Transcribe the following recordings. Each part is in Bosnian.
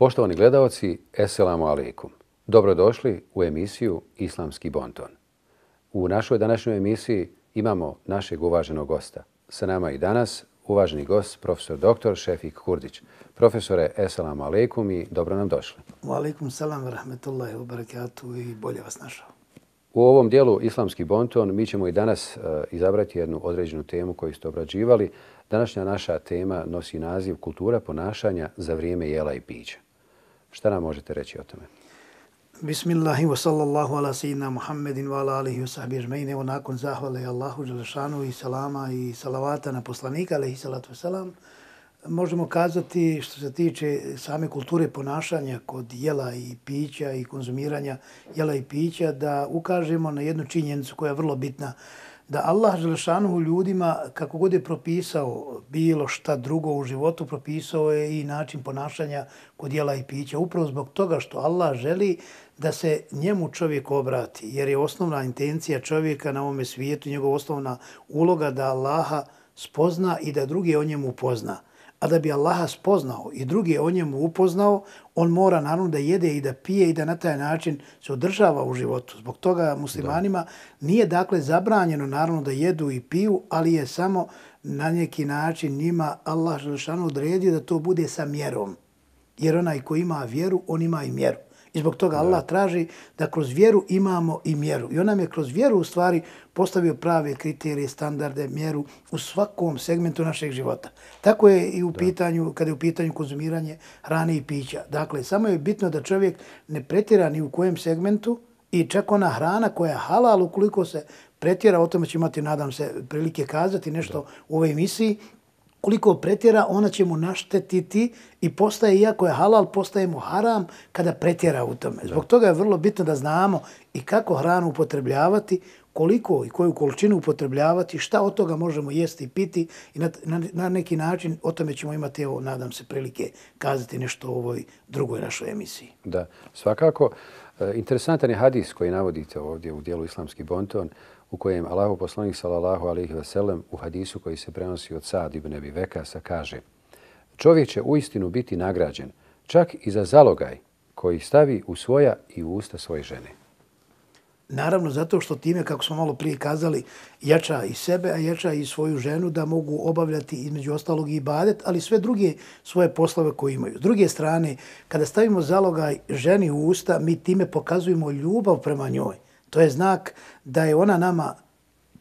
Poštovani gledalci, eselamu alaikum. Dobrodošli u emisiju Islamski bonton. U našoj današnjoj emisiji imamo našeg uvaženog gosta. Sa nama i danas uvaženi gost, profesor dr. Šefik Kurdić. Profesore, eselamu alaikum i dobro nam došli. Wa alaikum salam rahmetullahi wa barakatuh i bolje vas našao. U ovom dijelu Islamski bonton mi ćemo i danas uh, izabrati jednu određenu temu koju ste obrađivali. Današnja naša tema nosi naziv Kultura ponašanja za vrijeme jela i pića. Šta nam možete reći o tome? Bismillahi wa sallallahu ala sayyidina Muhammedin wa ala alihi wa sahbihi ajma'in. Evo nakon zahvale Allahu Đelešanu i salama i salavata na poslanika, alaihi salatu wasalam, možemo kazati što se tiče same kulture ponašanja kod jela i pića i konzumiranja jela i pića, da ukažemo na jednu činjenicu koja je vrlo bitna da Allah Želešanu ljudima, kako god je propisao bilo šta drugo u životu, propisao je i način ponašanja kod jela i pića. Upravo zbog toga što Allah želi da se njemu čovjek obrati, jer je osnovna intencija čovjeka na ovome svijetu, njegova osnovna uloga da Allaha spozna i da drugi o njemu pozna. A da bi Allaha spoznao i drugi o njemu upoznao, on mora naravno da jede i da pije i da na taj način se održava u životu. Zbog toga muslimanima da. nije dakle zabranjeno naravno da jedu i piju, ali je samo na neki način njima Allah Želešanu odredio da to bude sa mjerom. Jer onaj ko ima vjeru, on ima i mjeru. I zbog toga da. Allah traži da kroz vjeru imamo i mjeru. I on nam je kroz vjeru u stvari postavio prave kriterije, standarde, mjeru u svakom segmentu našeg života. Tako je i u pitanju, kada je u pitanju konzumiranje hrane i pića. Dakle, samo je bitno da čovjek ne pretjera ni u kojem segmentu i čak ona hrana koja je halal ukoliko se pretjera, o tome će imati, nadam se, prilike kazati nešto da. u ovoj emisiji, koliko pretjera, ona će mu naštetiti i postaje, iako je halal, postaje mu haram kada pretjera u tome. Zbog toga je vrlo bitno da znamo i kako hranu upotrebljavati, koliko i koju količinu upotrebljavati, šta od toga možemo jesti i piti i na, na, na neki način o tome ćemo imati, evo, nadam se, prilike kazati nešto u ovoj drugoj našoj emisiji. Da, svakako. E, interesantan je hadis koji navodite ovdje u dijelu Islamski bonton u kojem Allahu poslanik sallallahu alejhi ve sellem u hadisu koji se prenosi od Sa'd ibn Abi Vekasa kaže: Čovjek će uistinu biti nagrađen čak i za zalogaj koji stavi u svoja i u usta svoje žene. Naravno, zato što time, kako smo malo prije kazali, jača i sebe, a jača i svoju ženu da mogu obavljati između ostalog i ibadet, ali sve druge svoje poslove koje imaju. S druge strane, kada stavimo zalogaj ženi u usta, mi time pokazujemo ljubav prema njoj. To je znak da je ona nama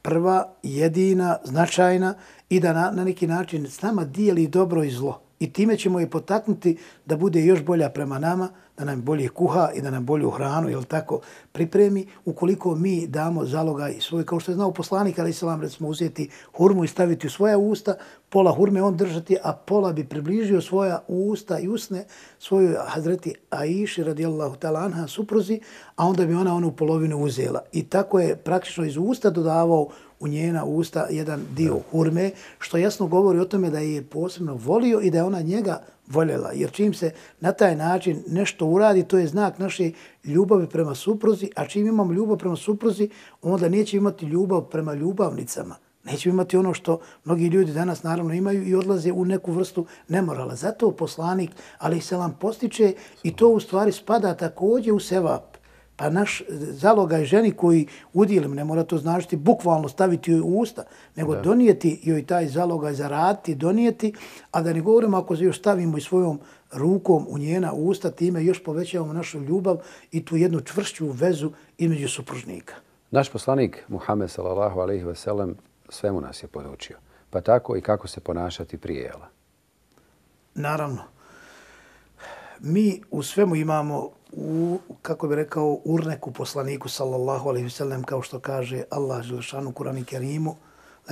prva, jedina, značajna i da na, na neki način s nama dijeli dobro i zlo. I time ćemo je potaknuti da bude još bolja prema nama, da nam bolje kuha i da nam bolju hranu, jel tako, pripremi, ukoliko mi damo zaloga i svoj, kao što je znao poslanik, ali se vam recimo uzeti hurmu i staviti u svoja usta, pola hurme on držati, a pola bi približio svoja usta i usne svojoj Hazreti Aiši radijallahu ta'ala anha supruzi, a onda bi ona onu polovinu uzela. I tako je praktično iz usta dodavao u njena usta jedan dio hurme, što jasno govori o tome da je posebno volio i da je ona njega voljela. Jer čim se na taj način nešto uradi, to je znak naše ljubavi prema supruzi, a čim imamo ljubav prema supruzi, onda neće imati ljubav prema ljubavnicama. Neće imati ono što mnogi ljudi danas naravno imaju i odlaze u neku vrstu nemorala. Zato poslanik, ali se vam postiče i to u stvari spada također u sevap. Pa naš zalogaj ženi koji udjelim, ne mora to značiti bukvalno staviti joj u usta, nego da. donijeti joj taj zalogaj zaraditi, donijeti, a da ne govorimo ako još stavimo i svojom rukom u njena usta, time još povećavamo našu ljubav i tu jednu čvršću vezu između supružnika. Naš poslanik Muhammed sallallahu alejhi ve sellem svemu nas je podučio. Pa tako i kako se ponašati prije jela. Naravno. Mi u svemu imamo u, kako bi rekao, urneku poslaniku sallallahu alaihi sallam, kao što kaže Allah Želešanu Kur'an i Kerimu,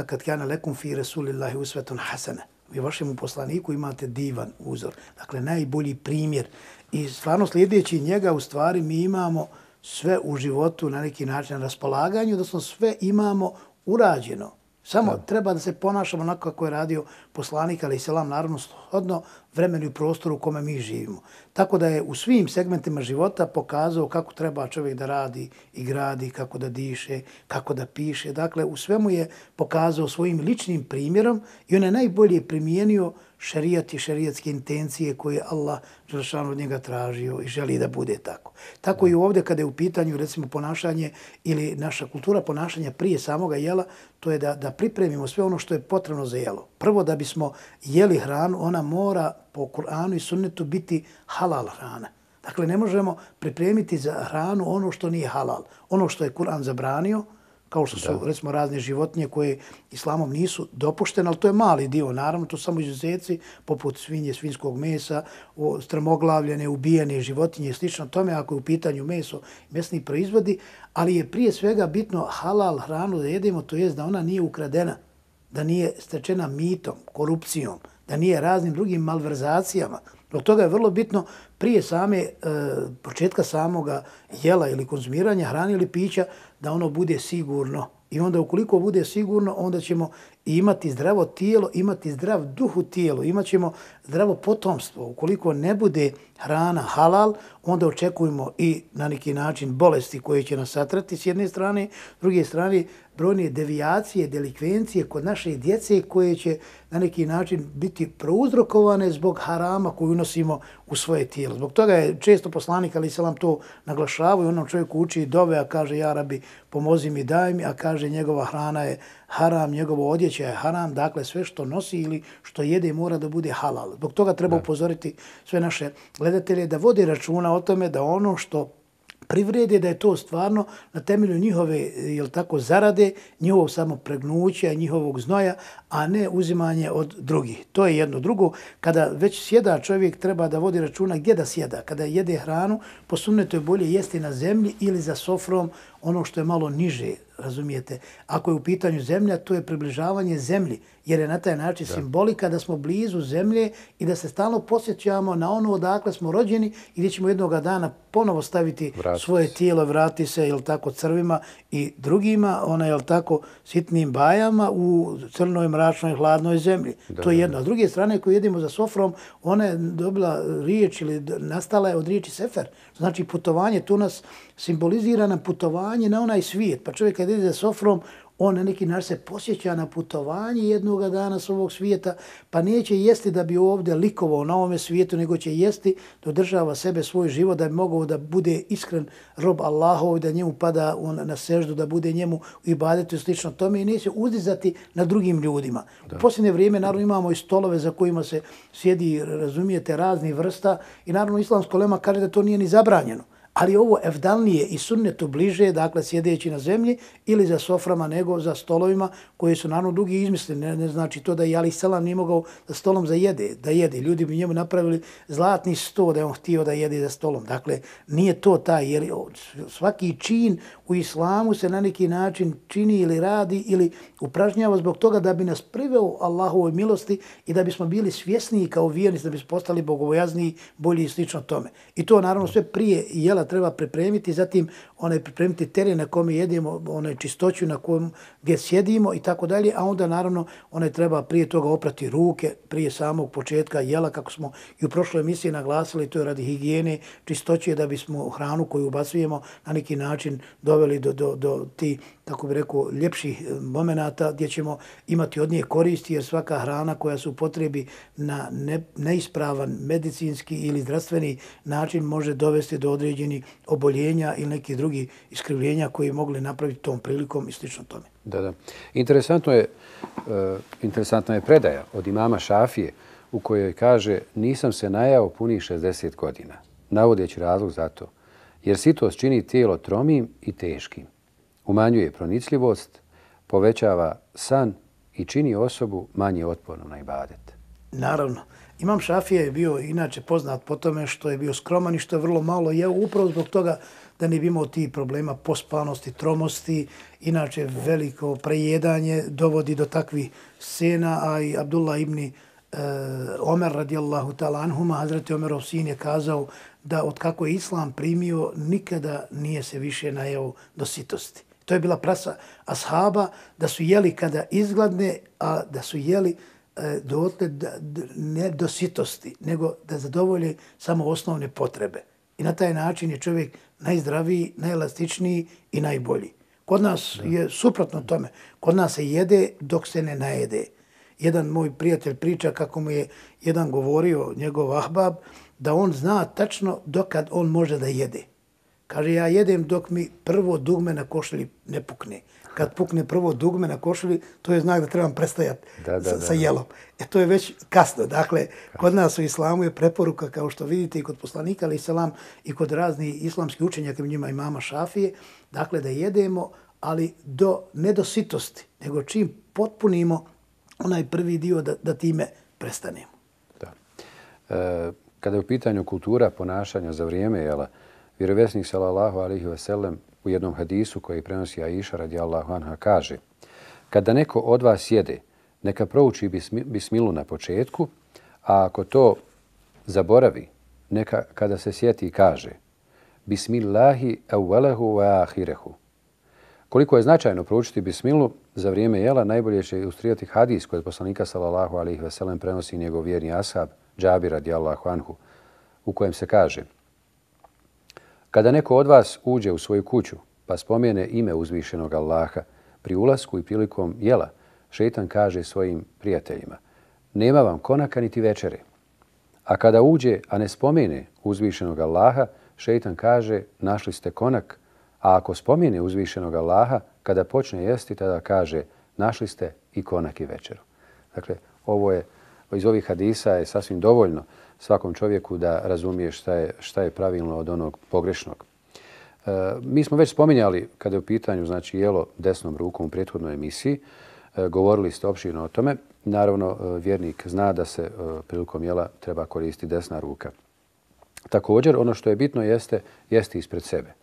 kad kjana lekum fi Rasulillahi usvetun hasana. Vi vašemu poslaniku imate divan uzor. Dakle, najbolji primjer. I stvarno sljedeći njega, u stvari, mi imamo sve u životu na neki način na raspolaganju, da smo sve imamo urađeno. Samo da. treba da se ponašamo onako kako je radio poslanik, ali i selam, naravno, shodno vremenu i prostoru u kome mi živimo. Tako da je u svim segmentima života pokazao kako treba čovjek da radi i gradi, kako da diše, kako da piše. Dakle, u svemu je pokazao svojim ličnim primjerom i on je najbolje primijenio šerijat i šerijatske intencije koje Allah Đelešanu od njega tražio i želi da bude tako. Tako i ovdje kada je u pitanju recimo ponašanje ili naša kultura ponašanja prije samoga jela, to je da, da pripremimo sve ono što je potrebno za jelo. Prvo da bismo jeli hranu, ona mora po Kur'anu i sunnetu biti halal hrana. Dakle, ne možemo pripremiti za hranu ono što nije halal. Ono što je Kur'an zabranio, kao što su, da. recimo, razne životinje koje islamom nisu dopuštene, ali to je mali dio, naravno, to samo izuzeci, poput svinje, svinskog mesa, strmoglavljene, ubijene životinje i slično tome, ako je u pitanju meso mesni proizvodi, ali je prije svega bitno halal hranu da jedemo, to jest da ona nije ukradena, da nije stečena mitom, korupcijom, da nije raznim drugim malverzacijama. Od toga je vrlo bitno prije same e, početka samoga jela ili konzumiranja hrane ili pića da ono bude sigurno. I onda ukoliko bude sigurno, onda ćemo imati zdravo tijelo, imati zdrav duh u tijelu, imat ćemo zdravo potomstvo. Ukoliko ne bude hrana halal, onda očekujemo i na neki način bolesti koje će nas satrati s jedne strane, s druge strane brojne devijacije, delikvencije kod naše djece koje će na neki način biti prouzrokovane zbog harama koju unosimo u svoje tijelo. Zbog toga je često poslanik, ali se to naglašavaju, i onom čovjeku uči dove, a kaže, ja rabi, pomozi mi, daj mi, a kaže, njegova hrana je haram, njegovo odjeće je haram, dakle sve što nosi ili što jede mora da bude halal. Zbog toga treba upozoriti sve naše gledatelje da vodi računa o tome da ono što privrede da je to stvarno na temelju njihove jel tako zarade, njihovog samopregnuća, njihovog znoja, a ne uzimanje od drugih. To je jedno. Drugo, kada već sjeda čovjek treba da vodi računa gdje da sjeda. Kada jede hranu, po je bolje jesti na zemlji ili za sofrom ono što je malo niže, razumijete. Ako je u pitanju zemlja, to je približavanje zemlji, jer je na taj način da. simbolika da smo blizu zemlje i da se stalno posjećamo na ono odakle smo rođeni i gdje ćemo jednog dana ponovo staviti vrati svoje tijelo, vrati se, jel tako, crvima i drugima, ona je, jel tako, sitnim bajama u crnoj, mračnoj, hladnoj zemlji. Da, to je jedno. A s druge strane, koju jedimo za sofrom, ona je dobila riječ ili nastala je od riječi sefer. Znači, putovanje, tu nas simbolizira na putovanje na onaj svijet. Pa čovjek kad ide za sofrom, on na neki način se posjeća na putovanje jednog dana s ovog svijeta, pa neće jesti da bi ovdje likovao na ovome svijetu, nego će jesti da održava sebe svoj život, da bi mogao da bude iskren rob Allahov, da njemu pada on na seždu, da bude njemu u ibadetu i slično tome i neće uzdizati na drugim ljudima. Da. U posljednje vrijeme, naravno, imamo i stolove za kojima se sjedi, razumijete, razni vrsta i naravno, islamsko lema kaže da to nije ni zabranjeno ali ovo evdalnije i sunnetu bliže, dakle sjedeći na zemlji ili za soframa nego za stolovima koji su naravno dugi izmisleni. Ne, ne znači to da je Ali Selam nije mogao za stolom za jede, da jede. Ljudi bi njemu napravili zlatni sto da je on htio da jede za stolom. Dakle, nije to taj, jer svaki čin u islamu se na neki način čini ili radi ili upražnjava zbog toga da bi nas priveo Allahovoj milosti i da bismo bili svjesniji kao vjernici, da bismo postali bogovojazniji, bolji i slično tome. I to naravno sve prije jela treba pripremiti, zatim onaj pripremiti teren na kome jedemo, onaj čistoću na kojem gdje sjedimo i tako dalje, a onda naravno onaj treba prije toga oprati ruke, prije samog početka jela, kako smo i u prošloj emisiji naglasili, to je radi higijene, čistoće da bismo hranu koju ubacujemo na neki način doveli do, do, do ti, tako bi rekao, ljepših eh, momenata gdje ćemo imati od nje koristi, jer svaka hrana koja se upotrebi na ne, neispravan medicinski ili zdravstveni način može dovesti do određenih oboljenja ili neki drugi iskrivljenja koji mogli napraviti tom prilikom i slično tome. Da, da. Interesantno je, uh, interesantna je predaja od imama Šafije u kojoj kaže nisam se najao punih 60 godina, navodeći razlog za to, jer sitost čini tijelo tromim i teškim, umanjuje pronicljivost, povećava san i čini osobu manje otpornom na ibadet. Naravno. Imam Šafija je bio inače poznat po tome što je bio skroman i što je vrlo malo jeo upravo zbog toga da ne bi imao ti problema pospanosti, tromosti. Inače veliko prejedanje dovodi do takvih scena, a i Abdullah ibn e, Omer radijallahu ta'ala anhuma, Hazreti Omerov sin je kazao da od kako je Islam primio, nikada nije se više najeo do sitosti. To je bila prasa ashaba da su jeli kada izgladne, a da su jeli dotle da, ne do sitosti, nego da zadovolje samo osnovne potrebe. I na taj način je čovjek najzdraviji, najelastičniji i najbolji. Kod nas da. je suprotno tome. Kod nas se jede dok se ne najede. jedan moj prijatelj priča kako mu je jedan govorio, njegov ahbab, da on zna tačno dokad on može da jede. Kaže, ja jedem dok mi prvo dugme na košlji ne pukne. Kad pukne prvo dugme na košlji, to je znak da trebam prestajati da, da, sa, sa jelom. E to je već kasno. Dakle, kod nas u islamu je preporuka, kao što vidite, i kod poslanika, ali islam, i kod raznih islamskih učenjaka, njima i mama Šafije, dakle, da jedemo, ali do, ne do sitosti, nego čim potpunimo onaj prvi dio da, da time prestanemo. Da. E, kada je u pitanju kultura ponašanja za vrijeme, jela, vjerovjesnik sallallahu alaihi sellem u jednom hadisu koji prenosi Aisha radijallahu anha kaže kada neko od vas jede, neka prouči bismilu na početku, a ako to zaboravi, neka kada se sjeti kaže Bismillahi awwalahu wa ahirehu. Koliko je značajno proučiti bismilu za vrijeme jela, najbolje će ilustrirati hadis koji poslanika sallallahu alaihi ve sellem prenosi njegov vjerni ashab, Džabir radijallahu anhu, u kojem se kaže Kada neko od vas uđe u svoju kuću pa spomene ime uzvišenog Allaha, pri ulasku i prilikom jela, šeitan kaže svojim prijateljima Nema vam konaka niti večere. A kada uđe, a ne spomene uzvišenog Allaha, šeitan kaže našli ste konak, a ako spomene uzvišenog Allaha, kada počne jesti, tada kaže našli ste i konak i večeru. Dakle, ovo je, iz ovih hadisa je sasvim dovoljno svakom čovjeku da razumije šta je, šta je pravilno od onog pogrešnog. E, mi smo već spominjali kada je u pitanju znači jelo desnom rukom u prethodnoj emisiji, e, govorili ste opširno o tome. Naravno, e, vjernik zna da se e, prilikom jela treba koristiti desna ruka. Također, ono što je bitno jeste jesti ispred sebe.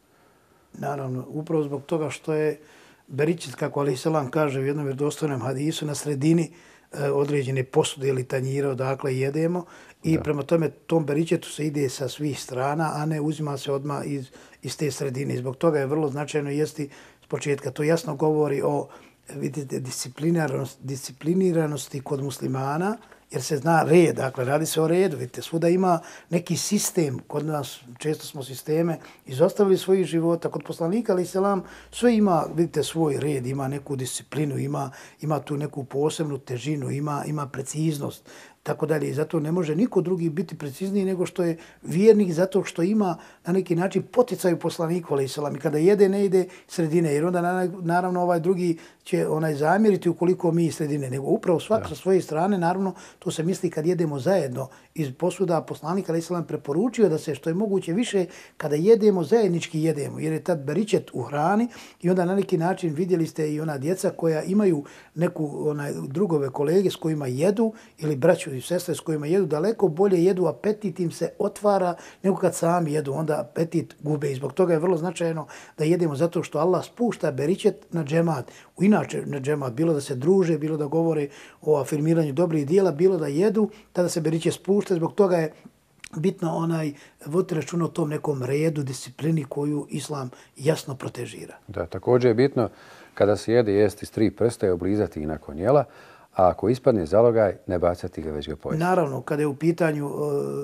Naravno, upravo zbog toga što je Beričit, kako Ali Selam kaže u jednom vjerodostojnom hadisu, na sredini e, određene posude ili tanjira odakle jedemo i da. prema tome tom Beričetu se ide sa svih strana, a ne uzima se odma iz, iz te sredine. Zbog toga je vrlo značajno jesti s početka. To jasno govori o vidite, discipliniranosti, discipliniranosti kod muslimana, jer se zna red, dakle radi se o redu, vidite, svuda ima neki sistem, kod nas često smo sisteme izostavili svojih života, kod poslanika, ali selam, sve ima, vidite, svoj red, ima neku disciplinu, ima, ima tu neku posebnu težinu, ima, ima preciznost, tako dalje. I zato ne može niko drugi biti precizniji nego što je vjernik zato što ima na neki način poticaju poslaniku, ali i kada jede, ne ide sredine, jer onda naravno ovaj drugi će onaj zamjeriti ukoliko mi sredine, nego upravo svak sa svoje strane, naravno, to se misli kad jedemo zajedno. Iz posuda poslanika, ali Islam preporučio da se što je moguće više kada jedemo, zajednički jedemo, jer je tad beričet u hrani. I onda na neki način vidjeli ste i ona djeca koja imaju neku onaj, drugove kolege s kojima jedu ili braću i sestre s kojima jedu, daleko bolje jedu, apetit im se otvara nego kad sami jedu, onda apetit gube. I zbog toga je vrlo značajno da jedemo zato što Allah spušta beričet na džemat. U inače na džemat, bilo da se druže, bilo da govore o afirmiranju dobrih dijela, bilo da jedu, tada se beričet spušta, zbog toga je bitno onaj voditi račun o tom nekom redu, disciplini koju islam jasno protežira. Da, također je bitno kada se jede jesti s tri prsta i oblizati i nakon jela, a ako ispadne zalogaj, ne bacati ga već ga pojesti. Naravno, kada je u pitanju uh,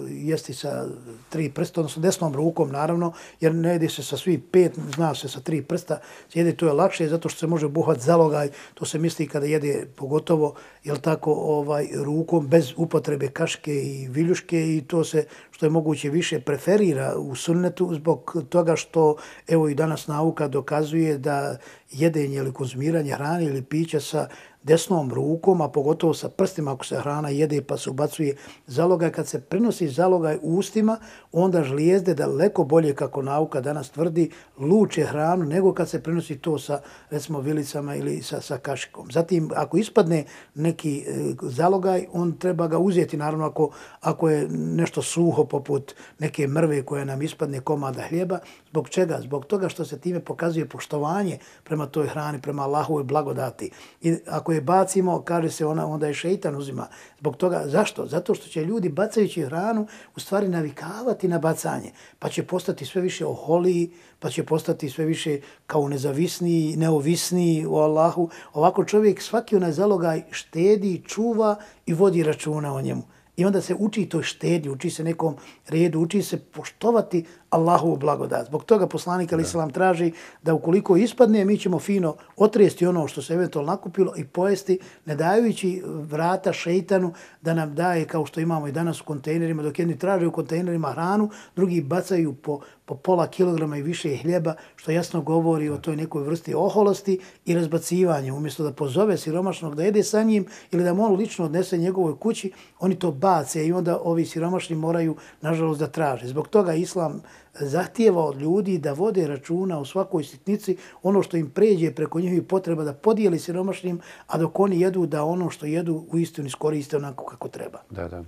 jesti sa tri prsta, odnosno desnom rukom, naravno, jer ne jede se sa svi pet, zna se sa tri prsta, jede to je lakše zato što se može buhati zalogaj, to se misli kada jede pogotovo, jel tako, ovaj rukom, bez upotrebe kaške i viljuške i to se što je moguće više preferira u sunnetu zbog toga što, evo i danas nauka dokazuje da jedenje ili konzumiranje hrane ili pića sa desnom rukom, a pogotovo sa prstima ako se hrana jede pa se ubacuje zalogaj. Kad se prenosi zalogaj u ustima, onda žlijezde daleko bolje, kako nauka danas tvrdi, luče hranu nego kad se prenosi to sa, recimo, vilicama ili sa, sa kašikom. Zatim, ako ispadne neki e, zalogaj, on treba ga uzeti, naravno, ako, ako je nešto suho poput neke mrve koja nam ispadne komada hljeba. Zbog čega? Zbog toga što se time pokazuje poštovanje prema toj hrani, prema Allahovoj blagodati. I ako ako je bacimo, kaže se ona, onda je šeitan uzima. Zbog toga, zašto? Zato što će ljudi bacajući hranu u stvari navikavati na bacanje. Pa će postati sve više oholiji, pa će postati sve više kao nezavisni, neovisni u Allahu. Ovako čovjek svaki onaj zalogaj štedi, čuva i vodi računa o njemu. I onda se uči to štednju, uči se nekom redu, uči se poštovati Allahovu blagodat. Zbog toga poslanik Ali Islam traži da ukoliko ispadne, mi ćemo fino otresti ono što se eventualno nakupilo i pojesti, ne dajući vrata šeitanu da nam daje kao što imamo i danas u kontejnerima, dok jedni traže u kontejnerima hranu, drugi bacaju po, po pola kilograma i više hljeba, što jasno govori o toj nekoj vrsti oholosti i razbacivanja. Umjesto da pozove siromašnog da jede sa njim ili da on lično odnese njegovoj kući, oni to bace i onda ovi siromašni moraju, nažalost, da traže. Zbog toga Islam zahtijeva od ljudi da vode računa u svakoj sitnici ono što im pređe preko njihovih potreba da podijeli siromašnim, a dok oni jedu da ono što jedu u istinu iskoriste onako kako treba. Da, da.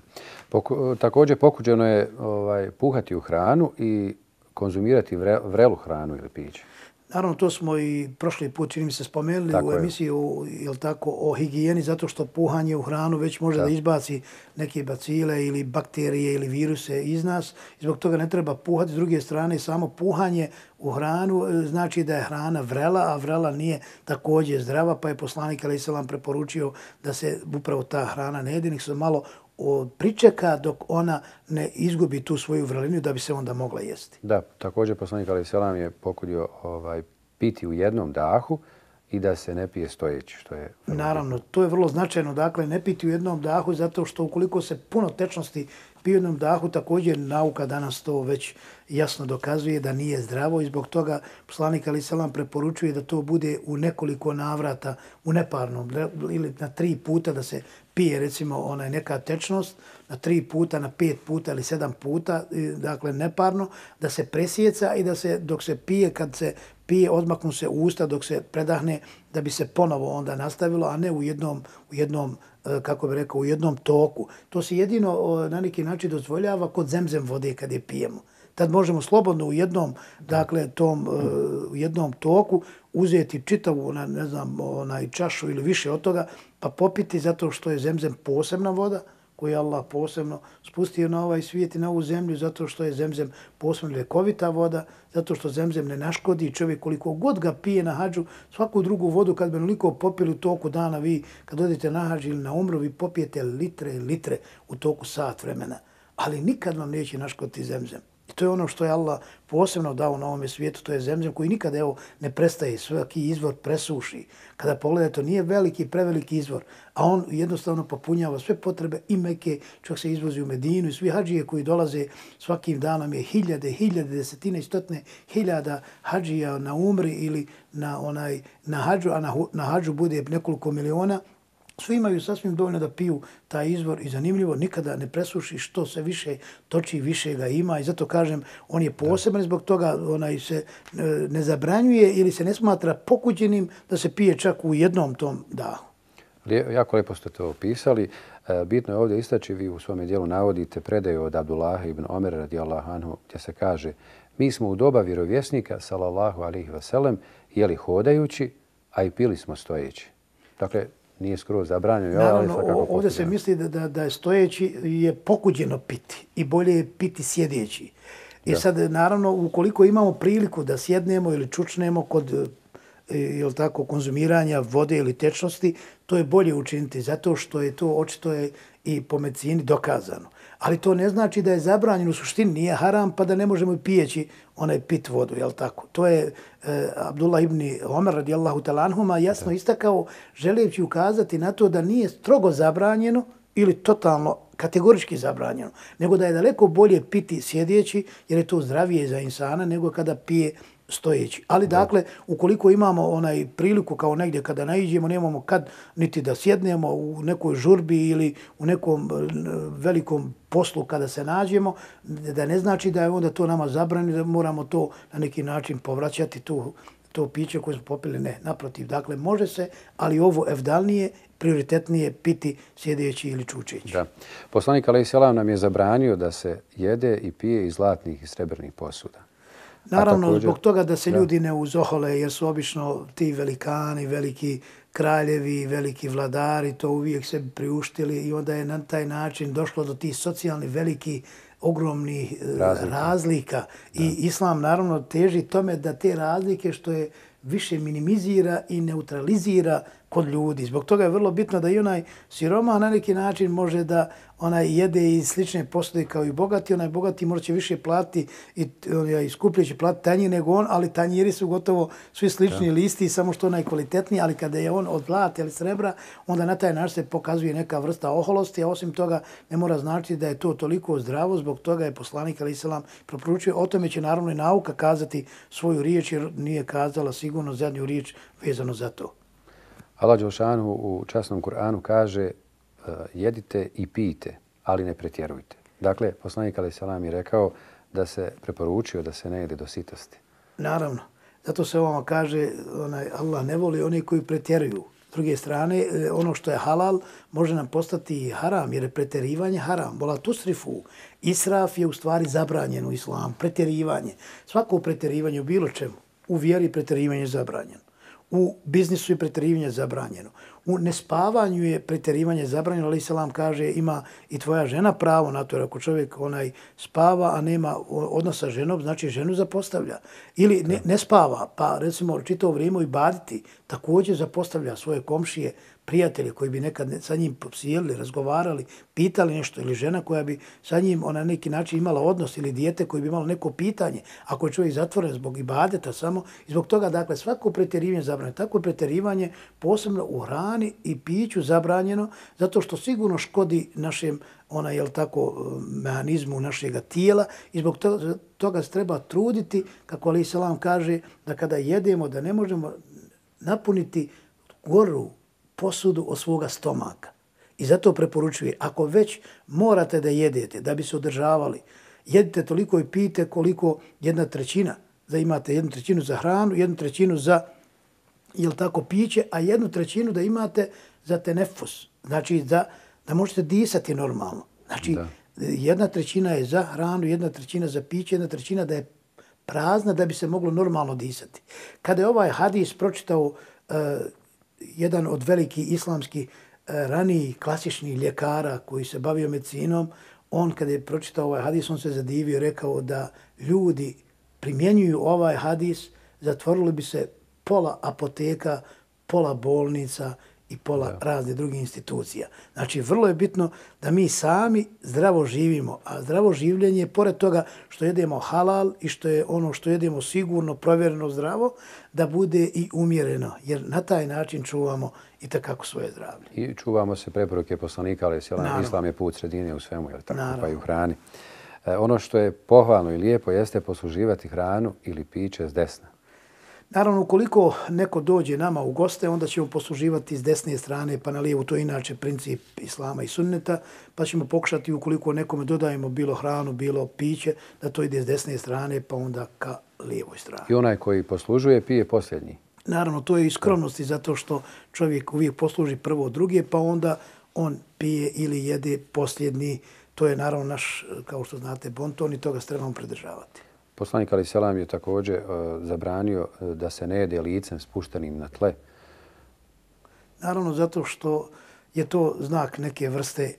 Poku, također pokuđeno je ovaj, puhati u hranu i konzumirati vre, vrelu hranu ili piće. Naravno, to smo i prošli put, čini mi se, spomenuli tako u emisiji o, jel tako, o higijeni, zato što puhanje u hranu već može da, da izbaci neke bacile ili bakterije ili viruse iz nas. I zbog toga ne treba puhati. S druge strane, samo puhanje u hranu e, znači da je hrana vrela, a vrela nije također zdrava, pa je poslanik Ali Selam preporučio da se upravo ta hrana ne jedi, nek se malo pričeka dok ona ne izgubi tu svoju vrlinu da bi se onda mogla jesti. Da, također poslanik Ali Selam je pokudio ovaj, piti u jednom dahu i da se ne pije stojeći, što je... Naravno, to je vrlo značajno, dakle, ne piti u jednom dahu, zato što ukoliko se puno tečnosti pije u jednom dahu, također nauka danas to već jasno dokazuje da nije zdravo i zbog toga poslanik Ali Selam preporučuje da to bude u nekoliko navrata, u neparnom, ili na tri puta da se pije recimo onaj neka tečnost na tri puta, na pet puta ili sedam puta, dakle neparno, da se presjeca i da se dok se pije, kad se pije, odmaknu se usta dok se predahne, da bi se ponovo onda nastavilo, a ne u jednom, u jednom e, kako bi rekao, u jednom toku. To se jedino na neki način dozvoljava kod zemzem vode kad je pijemo. Tad možemo slobodno u jednom, dakle, tom, e, u jednom toku uzeti čitavu, ne znam, onaj čašu ili više od toga, pa popiti zato što je zemzem posebna voda, koji je Allah posebno spustio na ovaj svijet i na ovu zemlju, zato što je zemzem posebno ljekovita voda, zato što zemzem ne naškodi čovjek koliko god ga pije na hađu, svaku drugu vodu kad bi onoliko popili u toku dana, vi kad odete na hađu ili na umru, vi popijete litre i litre u toku sat vremena. Ali nikad vam neće naškoditi zemzem. I to je ono što je Allah posebno dao na ovome svijetu, to je zemlja koji nikada evo, ne prestaje, svaki izvor presuši. Kada pogledate, to nije veliki, preveliki izvor, a on jednostavno popunjava sve potrebe i meke, čak se izvozi u Medinu i svi hađije koji dolaze svakim danom je hiljade, hiljade, desetine i stotne hiljada hađija na umri ili na, onaj, na, hađu, a na, na hađu bude nekoliko miliona, Svi imaju sasvim dovoljno da piju taj izvor i zanimljivo, nikada ne presuši što se više toči, više ga ima i zato kažem, on je poseban zbog toga onaj se e, ne zabranjuje ili se ne smatra pokuđenim da se pije čak u jednom tom dahu. Jako lepo ste to opisali. E, bitno je ovdje istaći, vi u svome dijelu navodite predaju od Abdullaha ibn Omer radijallahu anhu gdje se kaže mi smo u doba vjerovjesnika sallallahu alihi wasallam jeli hodajući, a i pili smo stojeći. Dakle, nije skroz zabranjeno. Naravno, ali ovdje se misli da, da, da je stojeći je pokuđeno piti i bolje je piti sjedeći. I sad, naravno, ukoliko imamo priliku da sjednemo ili čučnemo kod e, jel tako, konzumiranja vode ili tečnosti, to je bolje učiniti zato što je to očito je i po medicini dokazano. Ali to ne znači da je zabranjeno u suštini, nije haram, pa da ne možemo pijeći onaj pit vodu, jel tako? To je e, Abdullah ibn Omer radijallahu talanhuma jasno da. istakao, želeći ukazati na to da nije strogo zabranjeno ili totalno kategorički zabranjeno, nego da je daleko bolje piti sjedeći, jer je to zdravije za insana, nego kada pije stojeći. Ali dakle, ukoliko imamo onaj priliku kao negdje kada naiđemo, nemamo kad niti da sjednemo u nekoj žurbi ili u nekom e, velikom poslu kada se nađemo, da ne znači da je onda to nama zabrani, da moramo to na neki način povraćati tu to piće koje smo popili, ne, naprotiv. Dakle, može se, ali ovo evdalnije, prioritetnije piti sjedeći ili čučeći. Da. Poslanik Ali Selam nam je zabranio da se jede i pije iz zlatnih i srebrnih posuda. Naravno, također, zbog toga da se da. ljudi ne uzohole, jer su obično ti velikani, veliki kraljevi, veliki vladari, to uvijek se priuštili i onda je na taj način došlo do tih socijalnih veliki ogromnih e, razlika. razlika. I islam naravno teži tome da te razlike što je više minimizira i neutralizira kod ljudi. Zbog toga je vrlo bitno da i onaj siroma na neki način može da onaj jede i slične posude kao i bogati. Onaj bogati može će više plati i, i skuplje će plati tanjir nego on, ali tanjiri su gotovo svi slični da. listi, samo što onaj kvalitetniji, ali kada je on od zlata ili srebra, onda na taj način se pokazuje neka vrsta oholosti, a osim toga ne mora značiti da je to toliko zdravo, zbog toga je poslanik Ali Selam proporučio. O tome će naravno i nauka kazati svoju riječ, jer nije kazala sigurno zadnju riječ vezano za to. Allah Đelšanu u časnom Kur'anu kaže e, jedite i pijte, ali ne pretjerujte. Dakle, poslanik Ali Salam je rekao da se preporučio da se ne jede do sitosti. Naravno. Zato se ovamo kaže onaj, Allah ne voli oni koji pretjeruju. S druge strane, e, ono što je halal može nam postati haram, jer je pretjerivanje haram. Bola tusrifu. Israf je u stvari zabranjen u islamu. Pretjerivanje. Svako pretjerivanje u bilo čemu. U vjeri pretjerivanje je zabranjeno. U biznisu je pretjerivanje zabranjeno. U nespavanju je pretjerivanje zabranjeno, ali Isalam kaže ima i tvoja žena pravo na to, jer ako čovjek onaj spava, a nema odnosa ženom, znači ženu zapostavlja. Ili ne, ne spava, pa recimo čito vrijeme i baditi, također zapostavlja svoje komšije, prijatelje koji bi nekad sa njim popsijeli, razgovarali, pitali nešto ili žena koja bi sa njim ona neki način imala odnos ili dijete koji bi imalo neko pitanje, ako je čovjek zatvoren zbog ibadeta samo, i zbog toga, dakle, svako pretjerivanje zabranjeno. Tako je pretjerivanje posebno u hrani i piću zabranjeno, zato što sigurno škodi našem ona je tako mehanizmu našeg tijela i zbog toga, toga se treba truditi kako Ali Salam kaže da kada jedemo da ne možemo napuniti goru posudu od svoga stomaka. I zato preporučuje, ako već morate da jedete, da bi se održavali, jedite toliko i pijete koliko jedna trećina, da imate jednu trećinu za hranu, jednu trećinu za jel tako, piće, a jednu trećinu da imate za tenefus. Znači, da, da možete disati normalno. Znači, da. jedna trećina je za hranu, jedna trećina za piće, jedna trećina da je prazna da bi se moglo normalno disati. Kada je ovaj hadis pročitao uh, jedan od veliki islamski eh, raniji klasični ljekara koji se bavio medicinom, on kada je pročitao ovaj hadis, on se zadivio rekao da ljudi primjenjuju ovaj hadis, zatvorili bi se pola apoteka, pola bolnica i pola da. razne druge institucija. Znači, vrlo je bitno da mi sami zdravo živimo, a zdravo življenje, pored toga što jedemo halal i što je ono što jedemo sigurno, provjereno zdravo, da bude i umjereno, jer na taj način čuvamo i takako svoje zdravlje. I čuvamo se preporuke poslanika, ali sjelan islam je put sredine u svemu, jer tako Naravno. pa i u hrani. E, ono što je pohvalno i lijepo jeste posluživati hranu ili piće s desna. Naravno, ukoliko neko dođe nama u goste, onda ćemo posluživati s desne strane, pa na lijevu, to je inače princip islama i sunneta, pa ćemo pokušati ukoliko nekome dodajemo bilo hranu, bilo piće, da to ide s desne strane, pa onda ka lijevoj strani. I onaj koji poslužuje, pije posljednji? Naravno, to je iskromnosti zato što čovjek uvijek posluži prvo od druge, pa onda on pije ili jede posljednji. To je naravno naš, kao što znate, bonton i toga se trebamo pridržavati. Poslanik Ali Selam je također e, zabranio e, da se ne jede licem spuštenim na tle. Naravno, zato što je to znak neke vrste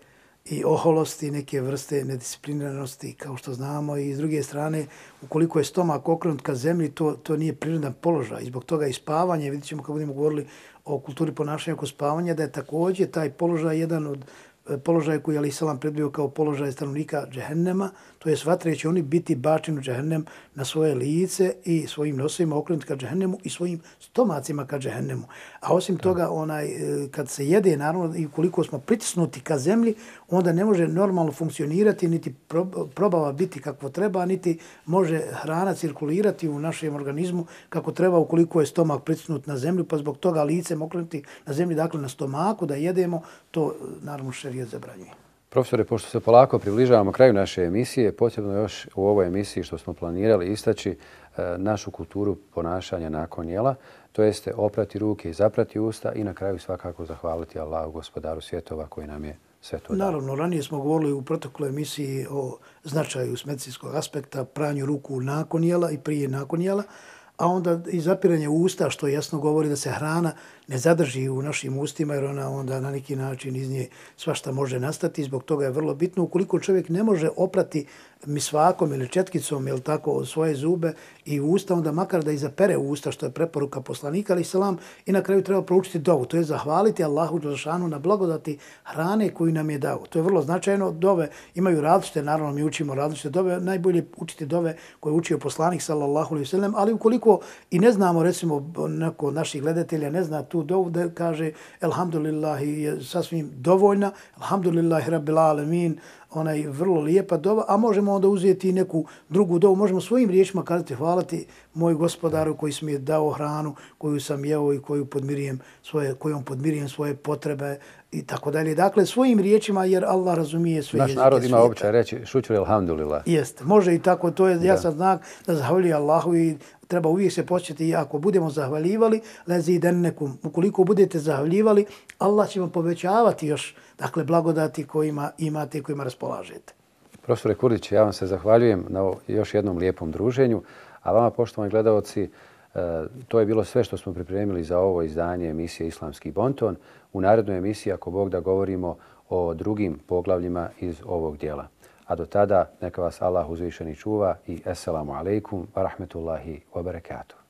i oholosti, neke vrste nediscipliniranosti, kao što znamo. I s druge strane, ukoliko je stomak okrenut ka zemlji, to, to nije prirodan položaj. I zbog toga i spavanje, vidit ćemo kako budemo govorili o kulturi ponašanja oko spavanja, da je također taj položaj jedan od položaj koji je Ali Salam predbio kao položaj stanovnika džehennema, to je svatre će oni biti bačeni u džehennem na svoje lice i svojim nosovima okrenuti ka džehennemu i svojim stomacima ka džehennemu. A osim toga, onaj, e, kad se jede, naravno, i koliko smo pritisnuti ka zemlji, onda ne može normalno funkcionirati, niti probava biti kako treba, niti može hrana cirkulirati u našem organizmu kako treba ukoliko je stomak pritisnut na zemlju, pa zbog toga lice okrenuti na zemlji, dakle na stomaku da jedemo, to naravno šerijat zabranjuje. Profesore, pošto se polako približavamo kraju naše emisije, potrebno još u ovoj emisiji što smo planirali istaći e, našu kulturu ponašanja nakon jela, to jeste oprati ruke i zaprati usta i na kraju svakako zahvaliti Allahu gospodaru svjetova koji nam je sve to dao. Naravno, ranije smo govorili u protokoloj emisiji o značaju s medicinskog aspekta, pranju ruku nakon jela i prije nakon jela, a onda i zapiranje usta, što jasno govori da se hrana ne zadrži u našim ustima, jer ona onda na neki način iz nje svašta može nastati. Zbog toga je vrlo bitno, ukoliko čovjek ne može oprati misvakom ili četkicom ili tako svoje zube i usta, onda makar da izapere usta, što je preporuka poslanika, ali selam, i na kraju treba proučiti dovu. To je zahvaliti Allahu Đelšanu na blagodati hrane koju nam je dao. To je vrlo značajno. Dove imaju različite, naravno mi učimo različite dove. Najbolje učiti dove koje je učio poslanik, sallallahu alaihi sallam, ali ukoliko i ne znamo, recimo, neko od naših gledatelja ne zna tu dovu, da kaže, elhamdulillahi, je sasvim dovoljna, elhamdulillahi, rabbil alamin, onaj vrlo lijepa dova, a možemo onda uzeti neku drugu dovu. Možemo svojim riječima kazati hvala ti moj gospodaru koji mi je dao hranu, koju sam jeo i koju podmirijem svoje, kojom podmirijem svoje potrebe i tako dalje. Dakle, svojim riječima, jer Allah razumije sve Naš jezike narod ima običaj reći šućur alhamdulillah. Jeste, može i tako. To je jasan znak da zahvali Allahu i treba uvijek se početi ako budemo zahvaljivali, lezi den nekom. Ukoliko budete zahvaljivali, Allah će vam povećavati još dakle, blagodati kojima imate i kojima raspolažete. Profesore Kurdić, ja vam se zahvaljujem na još jednom lijepom druženju, a vama, poštovani gledalci, e, to je bilo sve što smo pripremili za ovo izdanje emisije Islamski bonton. U narednoj emisiji, ako Bog da govorimo o drugim poglavljima iz ovog dijela. A do tada, neka vas Allah uzvišeni čuva i assalamu alaikum wa rahmetullahi wa barakatuh.